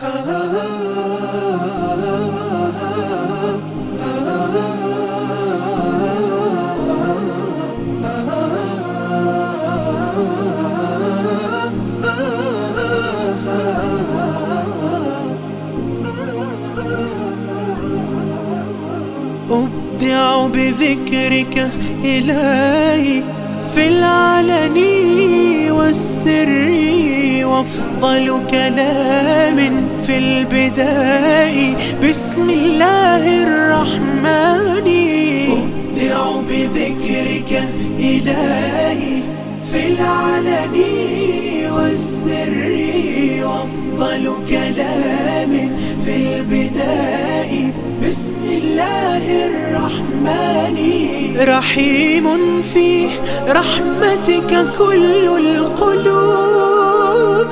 أبدع بذكرك إلهي في العلن والسر. وافضل كلام في البداء. بسم الله الرحمن. أبدع بذكرك إلهي في العلن والسر. وأفضل كلام في البداء. بسم الله الرحمن. رحيم فيه رحمتك كل القلوب.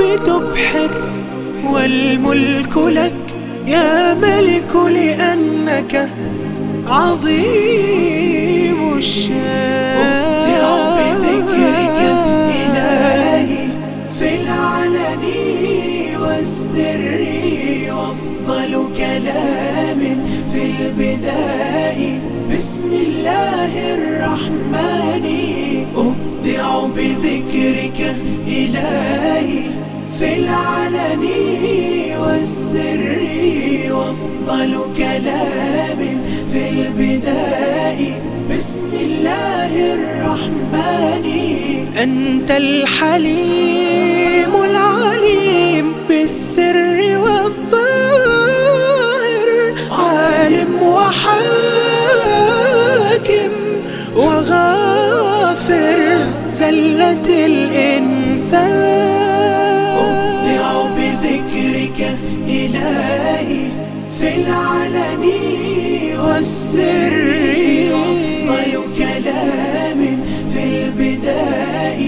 تبحر والملك لك يا ملك لأنك عظيم الشان. بذكرك إلهي في العلن والسر وأفضل كلام في البداء بسم الله الرحمن بذكرك إلهي في العلن والسر وأفضل كلام في البداء. بسم الله الرحمن. أنت الحليم العليم بالسر والظاهر عالم وحاكم وغافر زلة الإنسان. أبدع بذكرك إلهي في العلن والسر. أفضل كلام في البداء.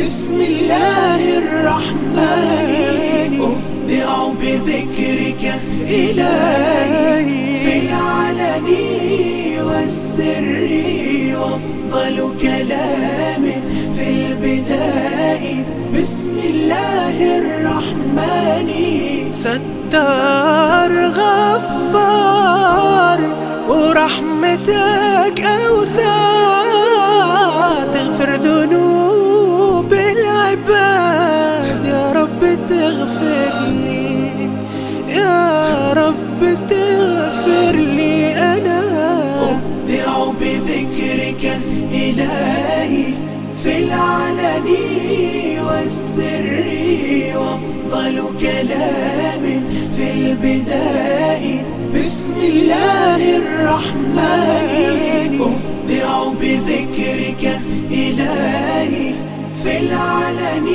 بسم الله الرحمن. أبدع بذكرك إلهي في العلن والسر. وافضل كلام ستار غفار ورحمتك أوسع تغفر ذنوب العباد. يا رب تغفر لي يا رب تغفر لي أنا. أبدع بذكرك إلهي في العلن والسر. وافضل كلام في البداء بسم الله الرحمن أبدع بذكرك إلهي في العلن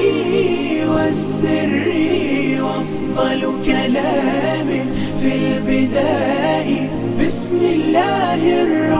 والسر. وأفضل كلام في البداء بسم الله الرحمن